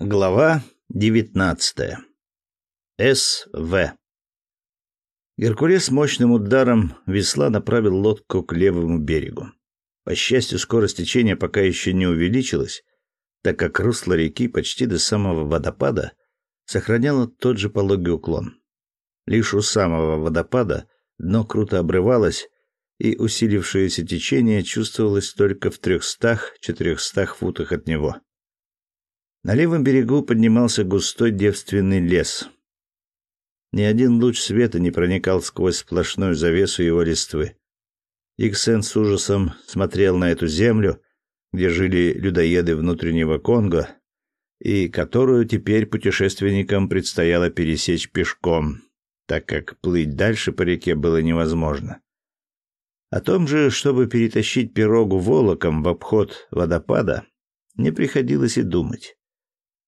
Глава 19. СВ. Геркулес мощным ударом весла направил лодку к левому берегу. По счастью, скорость течения пока еще не увеличилась, так как русло реки почти до самого водопада сохраняло тот же пологий уклон. Лишь у самого водопада дно круто обрывалось, и усилившееся течение чувствовалось только в трехстах-четырехстах футах от него. На левом берегу поднимался густой девственный лес. Ни один луч света не проникал сквозь сплошную завесу его листвы. Иксен с ужасом смотрел на эту землю, где жили людоеды внутреннего Конго, и которую теперь путешественникам предстояло пересечь пешком, так как плыть дальше по реке было невозможно. О том же, чтобы перетащить пирогу волоком в обход водопада, не приходилось и думать.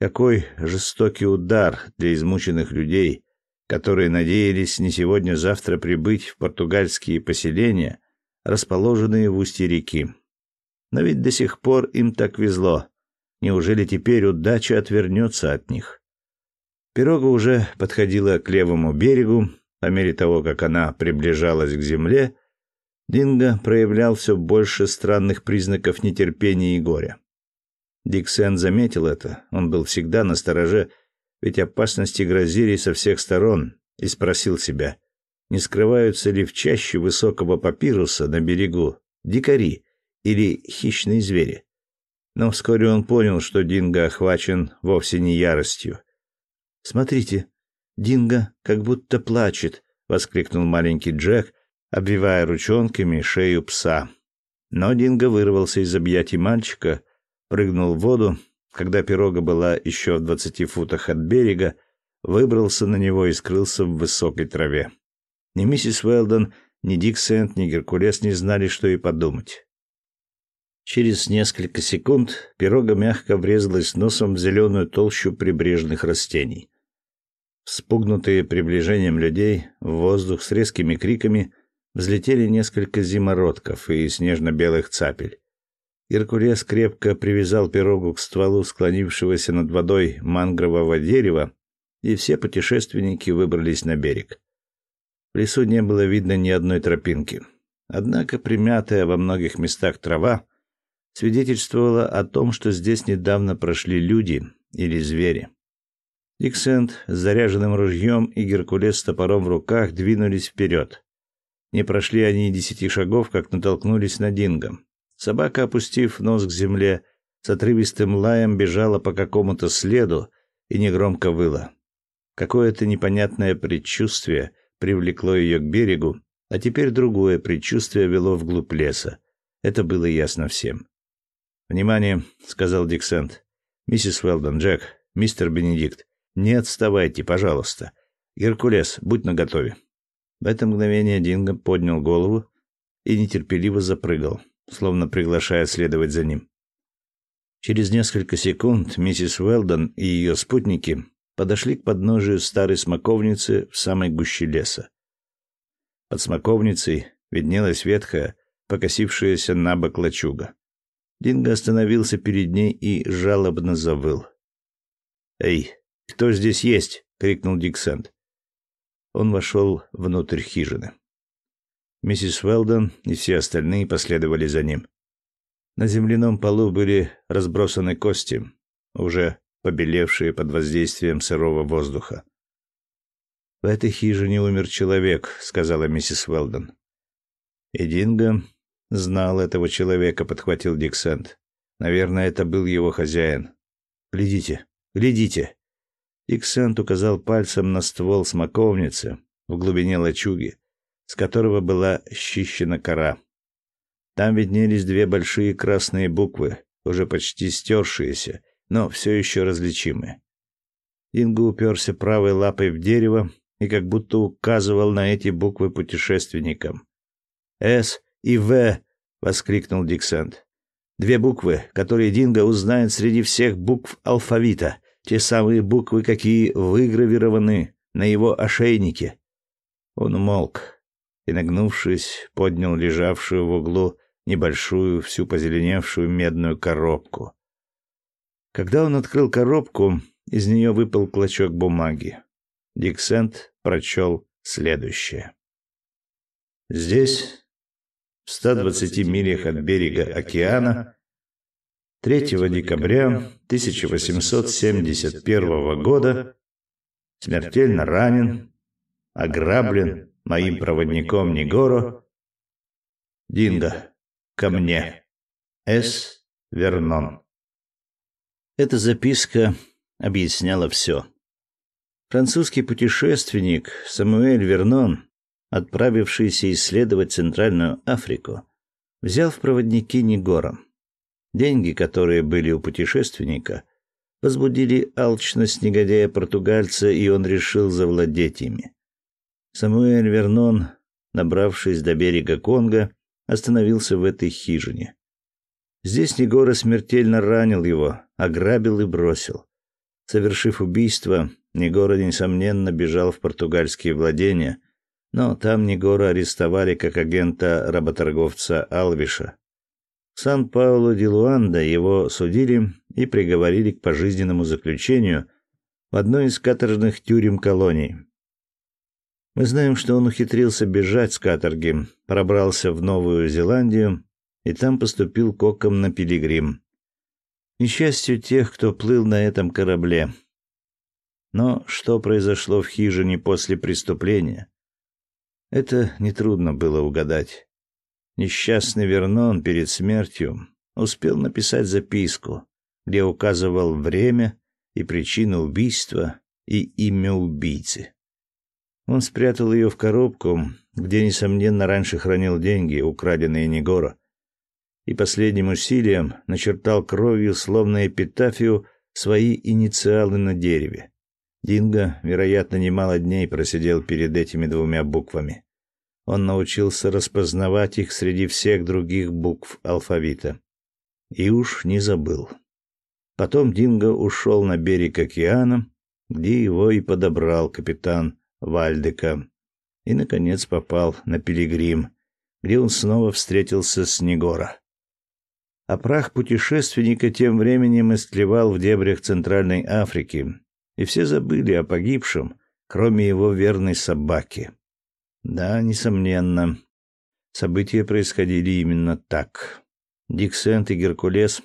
Какой жестокий удар для измученных людей, которые надеялись не сегодня-завтра прибыть в португальские поселения, расположенные в устье реки. Но ведь до сих пор им так везло. Неужели теперь удача отвернется от них? Пирога уже подходила к левому берегу. По мере того, как она приближалась к земле, Динго проявлял все больше странных признаков нетерпения и горя. Диксен заметил это. Он был всегда на стороже, ведь опасности грозили со всех сторон, и спросил себя, не скрываются ли в чаще высокого папируса на берегу дикари или хищные звери. Но вскоре он понял, что Динго охвачен вовсе не яростью. «Смотрите, Динго как будто плачет», — воскликнул маленький Джек, обвивая ручонками шею пса. Но Динго вырвался из объятий мальчика прыгнул в воду, когда пирога была еще в двадцати футах от берега, выбрался на него и скрылся в высокой траве. Ни миссис Уэлдон, ни Дик Сент, ни Геркулес не знали, что и подумать. Через несколько секунд пирога мягко врезалась носом в зеленую толщу прибрежных растений. Спугнутые приближением людей, в воздух с резкими криками взлетели несколько зимородков и снежно-белых цапель. Геркулес крепко привязал пирогу к стволу склонившегося над водой мангрового дерева, и все путешественники выбрались на берег. В лесу не было видно ни одной тропинки. Однако примятая во многих местах трава свидетельствовала о том, что здесь недавно прошли люди или звери. Диксент с заряженным ружьем и Геркулес с топором в руках двинулись вперед. Не прошли они и десяти шагов, как натолкнулись на Динго. Собака, опустив нос к земле, с отрывистым лаем бежала по какому-то следу и негромко выла. Какое-то непонятное предчувствие привлекло ее к берегу, а теперь другое предчувствие вело вглубь леса. Это было ясно всем. «Внимание!» — сказал Диксент. «Миссис Уэлдон, Джек, мистер Бенедикт, не отставайте, пожалуйста. Геркулес, будь наготове». В это мгновение Динго поднял голову и нетерпеливо запрыгал словно приглашая следовать за ним. Через несколько секунд миссис Уэлдон и ее спутники подошли к подножию старой смоковницы в самой гуще леса. Под смоковницей виднелась ветхая, покосившаяся на бок лачуга. Динго остановился перед ней и жалобно завыл. «Эй, кто здесь есть?» — крикнул Диксент. Он вошел внутрь хижины. Миссис Уэлдон и все остальные последовали за ним. На земляном полу были разбросаны кости, уже побелевшие под воздействием сырого воздуха. «В этой хижине умер человек», — сказала миссис Уэлдон. «И знал этого человека», — подхватил Диксент. «Наверное, это был его хозяин. Глядите, глядите!» Диксент указал пальцем на ствол смоковницы в глубине лачуги, с которого была счищена кора. Там виднелись две большие красные буквы, уже почти стершиеся, но все еще различимые. Инга уперся правой лапой в дерево и как будто указывал на эти буквы путешественникам. «С» и «В», — воскликнул Диксент. «Две буквы, которые Динго узнает среди всех букв алфавита, те самые буквы, какие выгравированы на его ошейнике». Он умолк, и, нагнувшись, поднял лежавшую в углу небольшую, всю позеленевшую медную коробку. Когда он открыл коробку, из нее выпал клочок бумаги. Диксент прочел следующее. Здесь, в 120 милях от берега океана, 3 декабря 1871 года смертельно ранен, ограблен моим проводником Негоро Динго, ко мне. С. Вернон. Эта записка объясняла все. Французский путешественник Самуэль Вернон, отправившийся исследовать Центральную Африку, взял в проводники Негора. Деньги, которые были у путешественника, возбудили алчность негодяя-португальца, и он решил завладеть ими. Самуэль Вернон, набравшись до берега Конго, остановился в этой хижине. Здесь Негора смертельно ранил его, ограбил и бросил. Совершив убийство, Негора, несомненно, бежал в португальские владения, но там Негора арестовали как агента-работорговца Алвиша. В Сан-Паулу-де-Луанда его судили и приговорили к пожизненному заключению в одной из каторжных тюрем колоний. Мы знаем, что он ухитрился бежать с каторги, пробрался в Новую Зеландию и там поступил коком на пилигрим. Несчастью тех, кто плыл на этом корабле. Но что произошло в хижине после преступления? Это нетрудно было угадать. Несчастный Вернон перед смертью успел написать записку, где указывал время и причину убийства и имя убийцы. Он спрятал ее в коробку, где, несомненно, раньше хранил деньги, украденные Негора, и последним усилием начертал кровью, словно эпитафию, свои инициалы на дереве. Динго, вероятно, немало дней просидел перед этими двумя буквами. Он научился распознавать их среди всех других букв алфавита. И уж не забыл. Потом Динго ушел на берег океана, где его и подобрал капитан Вальдека, и, наконец, попал на Пилигрим, где он снова встретился с Негора. А прах путешественника тем временем истлевал в дебрях Центральной Африки, и все забыли о погибшем, кроме его верной собаки. Да, несомненно, события происходили именно так. Диксент и Геркулес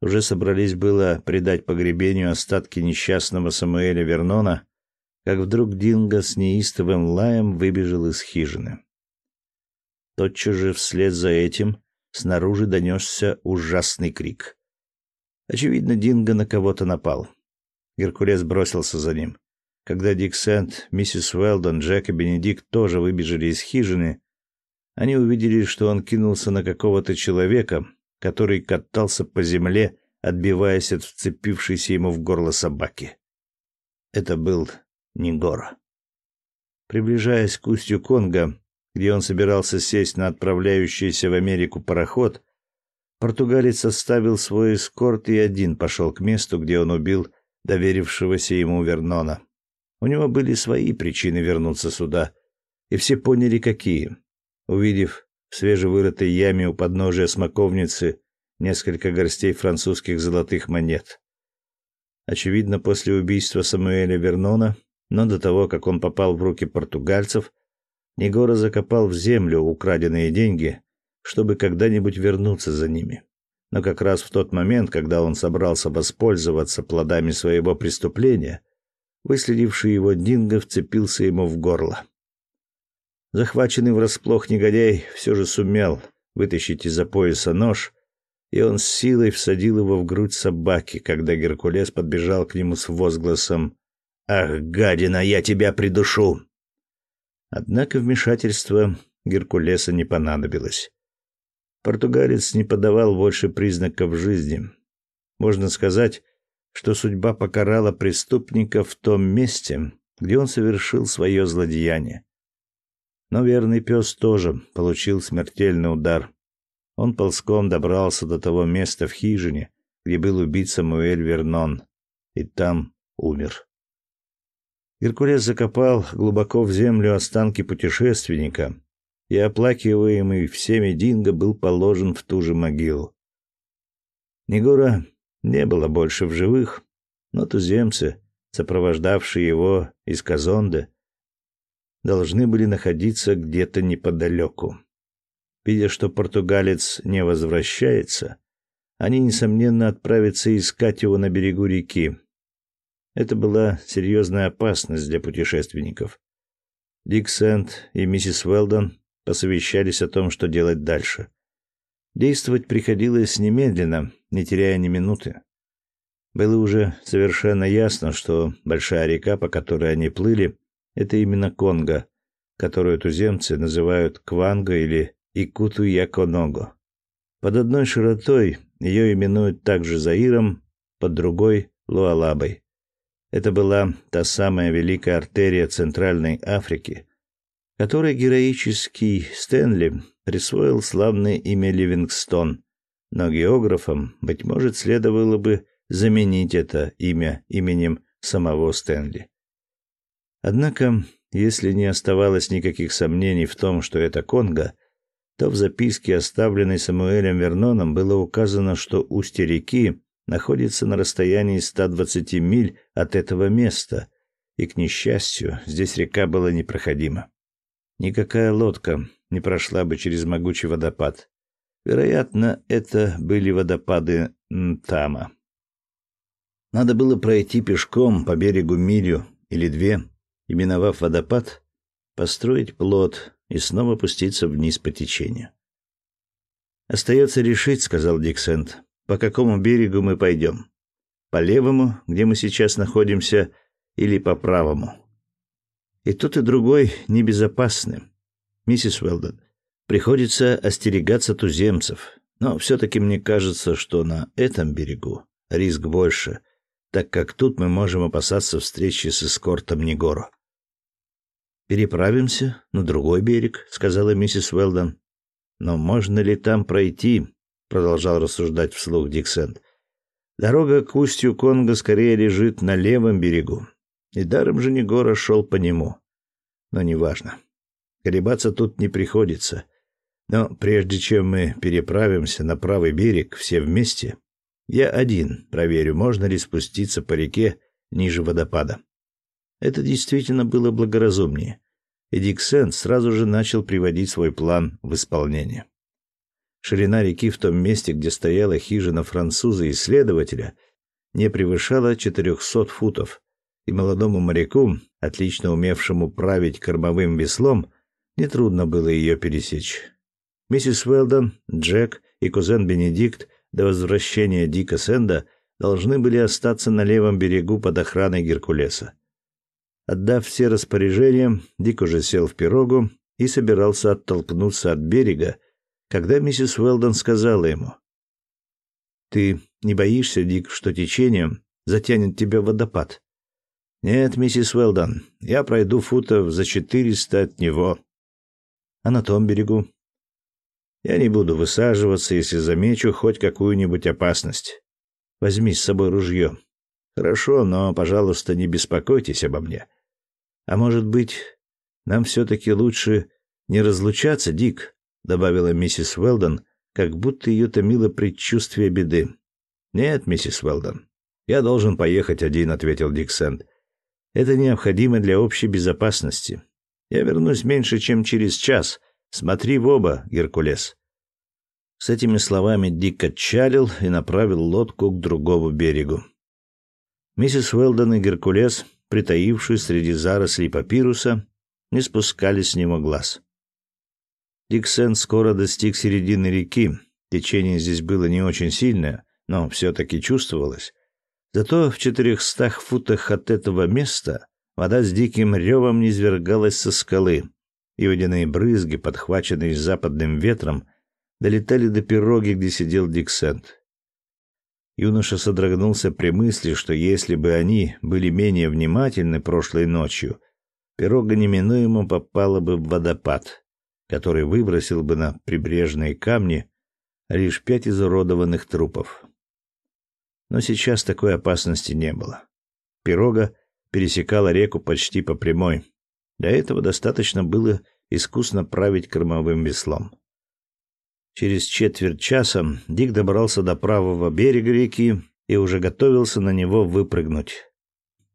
уже собрались было предать погребению остатки несчастного Самуэля Вернона, как вдруг Динго с неистовым лаем выбежал из хижины. Тотчас же вслед за этим снаружи донесся ужасный крик. Очевидно, Динго на кого-то напал. Геркулес бросился за ним. Когда Дик Сент, миссис Уэлдон, Джек и Бенедикт тоже выбежали из хижины, они увидели, что он кинулся на какого-то человека, который катался по земле, отбиваясь от вцепившейся ему в горло собаки. Это был Нигора. Приближаясь к устью Конго, где он собирался сесть на отправляющийся в Америку пароход, португалец оставил свой эскорт и один пошел к месту, где он убил доверившегося ему Вернона. У него были свои причины вернуться сюда, и все поняли, какие. Увидев в свежевырытой яме у подножия смоковницы несколько горстей французских золотых монет. Очевидно, после убийства Самуэля Вернона но до того, как он попал в руки португальцев, Негора закопал в землю украденные деньги, чтобы когда-нибудь вернуться за ними. Но как раз в тот момент, когда он собрался воспользоваться плодами своего преступления, выследивший его Динго вцепился ему в горло. Захваченный врасплох негодяй все же сумел вытащить из-за пояса нож, и он с силой всадил его в грудь собаки, когда Геркулес подбежал к нему с возгласом Ах, гадина, я тебя придушу. Однако вмешательство Геркулеса не понадобилось. Португалец не подавал больше признаков жизни. Можно сказать, что судьба покарала преступника в том месте, где он совершил свое злодеяние. Но верный пес тоже получил смертельный удар. Он ползком добрался до того места в хижине, где был убит Самуэль Вернон, и там умер. Геркулес закопал глубоко в землю останки путешественника, и оплакиваемый всеми Динго был положен в ту же могилу. Негора не было больше в живых, но туземцы, сопровождавшие его из Казонды, должны были находиться где-то неподалеку. Видя, что португалец не возвращается, они, несомненно, отправятся искать его на берегу реки. Это была серьезная опасность для путешественников. Дик Сент и миссис Уэлдон посовещались о том, что делать дальше. Действовать приходилось немедленно, не теряя ни минуты. Было уже совершенно ясно, что большая река, по которой они плыли, это именно Конго, которую туземцы называют Кванго или Икуту-Яконого. Под одной широтой ее именуют также Заиром, под другой – Луалабой. Это была та самая великая артерия Центральной Африки, которой героический Стэнли присвоил славное имя Ливингстон, но географам, быть может, следовало бы заменить это имя именем самого Стэнли. Однако, если не оставалось никаких сомнений в том, что это Конго, то в записке, оставленной Самуэлем Верноном, было указано, что устье реки находится на расстоянии 120 миль от этого места, и, к несчастью, здесь река была непроходима. Никакая лодка не прошла бы через могучий водопад. Вероятно, это были водопады Нтама. Надо было пройти пешком по берегу милю или две, и, миновав водопад, построить плот и снова пуститься вниз по течению. «Остается решить», — сказал Диксент, — «по какому берегу мы пойдем. По левому, где мы сейчас находимся, или по правому?» И тот, и другой небезопасны. Миссис Уэлдон, приходится остерегаться туземцев, но все-таки мне кажется, что на этом берегу риск больше, так как тут мы можем опасаться встречи с эскортом Негоро. «Переправимся на другой берег», — сказала миссис Уэлдон. «Но можно ли там пройти?» — продолжал рассуждать вслух Диксент. «Дорога к устью Конго скорее лежит на левом берегу, и даром же Негора шел по нему. Но неважно. Колебаться тут не приходится. Но прежде чем мы переправимся на правый берег все вместе, я один проверю, можно ли спуститься по реке ниже водопада. Это действительно было благоразумнее, и Диксен сразу же начал приводить свой план в исполнение. Ширина реки в том месте, где стояла хижина француза-исследователя, не превышала 400 футов, и молодому моряку, отлично умевшему править кормовым веслом, нетрудно было ее пересечь. Миссис Уэлдон, Джек и кузен Бенедикт до возвращения Дика Сэнда должны были остаться на левом берегу под охраной Геркулеса. Отдав все распоряжения, Дик уже сел в пирогу и собирался оттолкнуться от берега, когда миссис Уэлдон сказала ему: "Ты не боишься, Дик, что течением затянет тебя в водопад?" Нет, миссис Уэлдон, я пройду футов за четыреста от него. А на том берегу я не буду высаживаться, если замечу хоть какую-нибудь опасность. Возьми с собой ружье. Хорошо, но, пожалуйста, не беспокойтесь обо мне. А может быть, нам все-таки лучше не разлучаться, Дик, добавила миссис Уэлдон, как будто ее томило предчувствие беды. Нет, миссис Уэлдон, я должен поехать один, ответил Дик Сент. Это необходимо для общей безопасности. Я вернусь меньше, чем через час. Смотри в оба, Геркулес. С этими словами Дик отчалил и направил лодку к другому берегу. Миссис Уэлдон и Геркулес, притаившись среди зарослей папируса, не спускали с него глаз. Диксен скоро достиг середины реки. Течение здесь было не очень сильное, но все-таки чувствовалось. Зато в четырехстах футах от этого места вода с диким ревом низвергалась со скалы, и водяные брызги, подхваченные западным ветром, долетали до пироги, где сидел Диксент. Юноша содрогнулся при мысли, что если бы они были менее внимательны прошлой ночью, пирога неминуемо попала бы в водопад, который выбросил бы на прибрежные камни лишь пять изуродованных трупов. Но сейчас такой опасности не было. Пирога пересекала реку почти по прямой. Для этого достаточно было искусно править кормовым веслом. Через четверть часа Дик добрался до правого берега реки и уже готовился на него выпрыгнуть.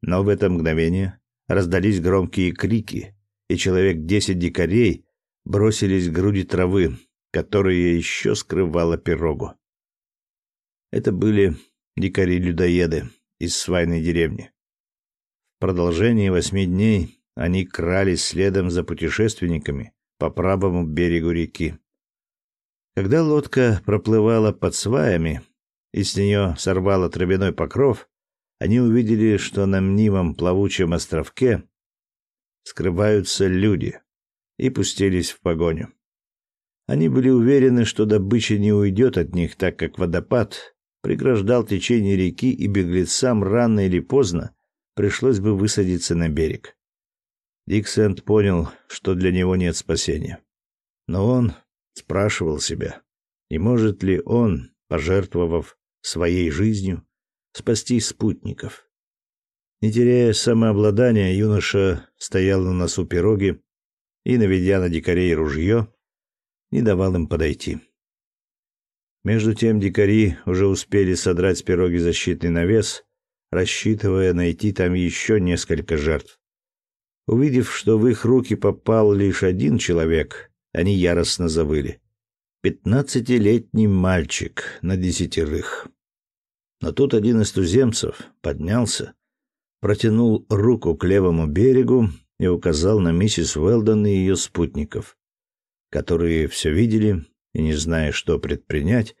Но в это мгновение раздались громкие крики, и человек десять дикарей бросились к груди травы, которая еще скрывала пирогу. Это были дикари-людоеды из свайной деревни. В продолжении восьми дней они крались следом за путешественниками по правому берегу реки. Когда лодка проплывала под сваями, и с нее сорвало травяной покров, они увидели, что на мнимом плавучем островке скрываются люди, и пустились в погоню. Они были уверены, что добыча не уйдет от них, так как водопад преграждал течение реки, и беглецам рано или поздно пришлось бы высадиться на берег. Диксент понял, что для него нет спасения. Но он спрашивал себя, не может ли он, пожертвовав своей жизнью, спасти спутников. Не теряя самообладания, юноша стоял на носу пироги и, наведя на дикарей ружье, не давал им подойти. Между тем дикари уже успели содрать с пироги защитный навес, рассчитывая найти там еще несколько жертв. Увидев, что в их руки попал лишь один человек, они яростно завыли. Пятнадцатилетний мальчик на десятерых. Но тут один из туземцев поднялся, протянул руку к левому берегу и указал на миссис Уэлдон и ее спутников, которые все видели и, не зная, что предпринять,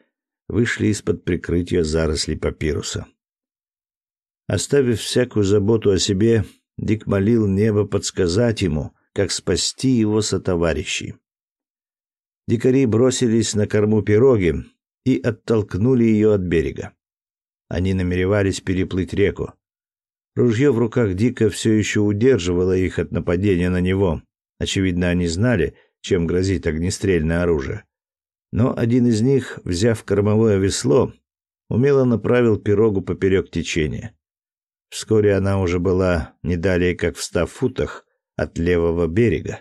вышли из-под прикрытия зарослей папируса. Оставив всякую заботу о себе, Дик молил небо подсказать ему, как спасти его сотоварищей. Дикари бросились на корму пироги и оттолкнули ее от берега. Они намеревались переплыть реку. Ружье в руках Дика все еще удерживало их от нападения на него. Очевидно, они знали, чем грозит огнестрельное оружие. Но один из них, взяв кормовое весло, умело направил пирогу поперек течения. Вскоре она уже была не далее, как в ста футах от левого берега.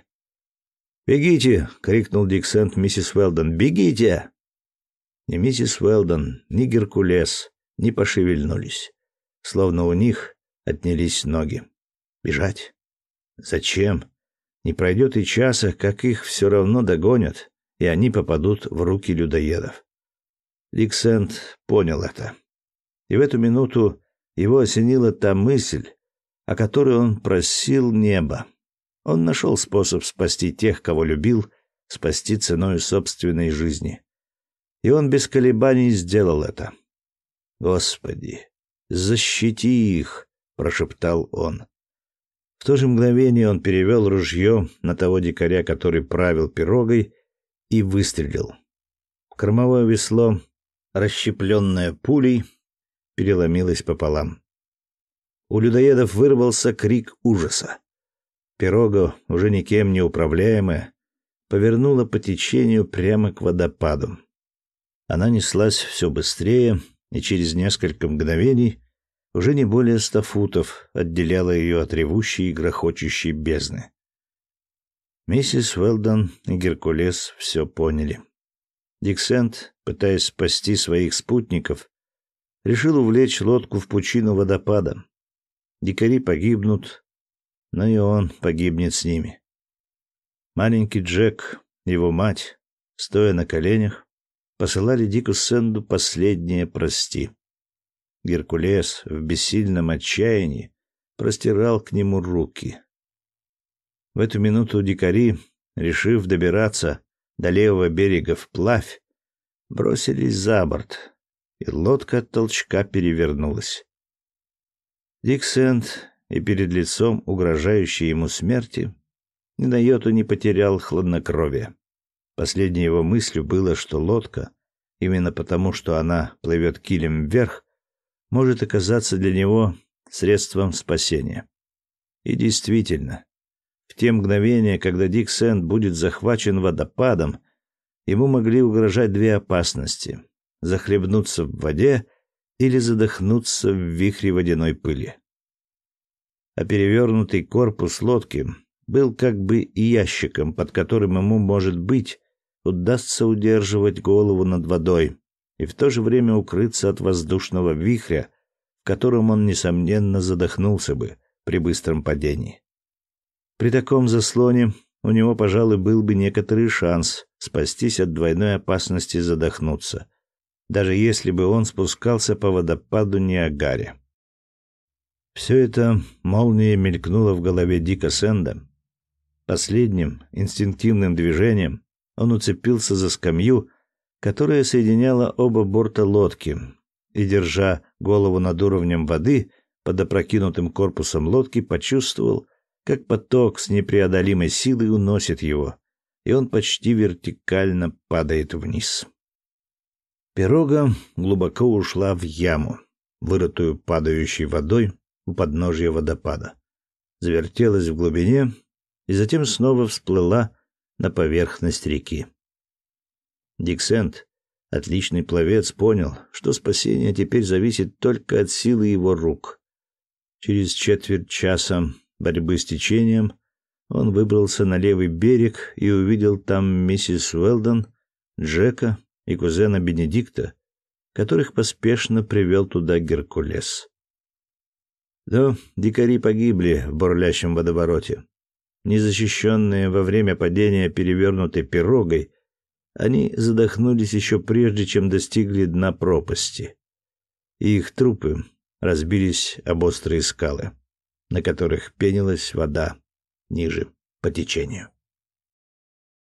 «Бегите!» — крикнул Диксент миссис Уэлдон. «Бегите!» Ни миссис Уэлдон, ни Геркулес не пошевельнулись, словно у них отнялись ноги. Бежать? Зачем? Не пройдет и часа, как их все равно догонят, и они попадут в руки людоедов. Диксент понял это. И в эту минуту его осенила та мысль, о которой он просил неба. Он нашел способ спасти тех, кого любил, спасти ценой собственной жизни. И он без колебаний сделал это. Господи, защити их, прошептал он. В то же мгновение он перевел ружье на того дикаря, который правил пирогой, и выстрелил. Кормовое весло, расщепленное пулей, переломилось пополам. У людоедов вырвался крик ужаса. Пирога, уже никем не управляемая, повернула по течению прямо к водопаду. Она неслась все быстрее, и через несколько мгновений уже не более ста футов отделяла ее от ревущей и грохочущей бездны. Миссис Уэлдон и Геркулес все поняли. Диксент, пытаясь спасти своих спутников, решил увлечь лодку в пучину водопада. Дикари погибнут, но и он погибнет с ними. Маленький Джек, его мать, стоя на коленях, посылали Дику Сэнду последнее «прости». Геркулес в бессильном отчаянии простирал к нему руки. В эту минуту дикари, решив добираться до левого берега вплавь, бросились за борт, и лодка от толчка перевернулась. Дик Сент и перед лицом угрожающей ему смерти ни на йоту не потерял хладнокровие. Последней его мыслью было, что лодка, именно потому, что она плывет килем вверх, может оказаться для него средством спасения. И действительно, в те мгновения, когда Дик Сент будет захвачен водопадом, ему могли угрожать две опасности захлебнуться в воде или задохнуться в вихре водяной пыли. А перевернутый корпус лодки был как бы ящиком, под которым ему, может быть, удастся удерживать голову над водой и в то же время укрыться от воздушного вихря, в котором он, несомненно, задохнулся бы при быстром падении. При таком заслоне у него, пожалуй, был бы некоторый шанс спастись от двойной опасности задохнуться, даже если бы он спускался по водопаду Ниагаре. Все это молнией мелькнуло в голове Дика Сэнда. Последним инстинктивным движением он уцепился за скамью, которая соединяла оба борта лодки, и, держа голову над уровнем воды, под опрокинутым корпусом лодки почувствовал, как поток с непреодолимой силой уносит его, и он почти вертикально падает вниз. Пирога глубоко ушла в яму, вырытую падающей водой у подножия водопада. Завертелась в глубине и затем снова всплыла на поверхность реки. Диксент, отличный пловец, понял, что спасение теперь зависит только от силы его рук. Через четверть часа борьбы с течением он выбрался на левый берег и увидел там миссис Уэлдон, Джека и кузена Бенедикта, которых поспешно привел туда Геркулес. Но дикари погибли в бурлящем водовороте. Незащищенные во время падения перевернутой пирогой, они задохнулись еще прежде, чем достигли дна пропасти. И их трупы разбились об острые скалы, на которых пенилась вода ниже по течению.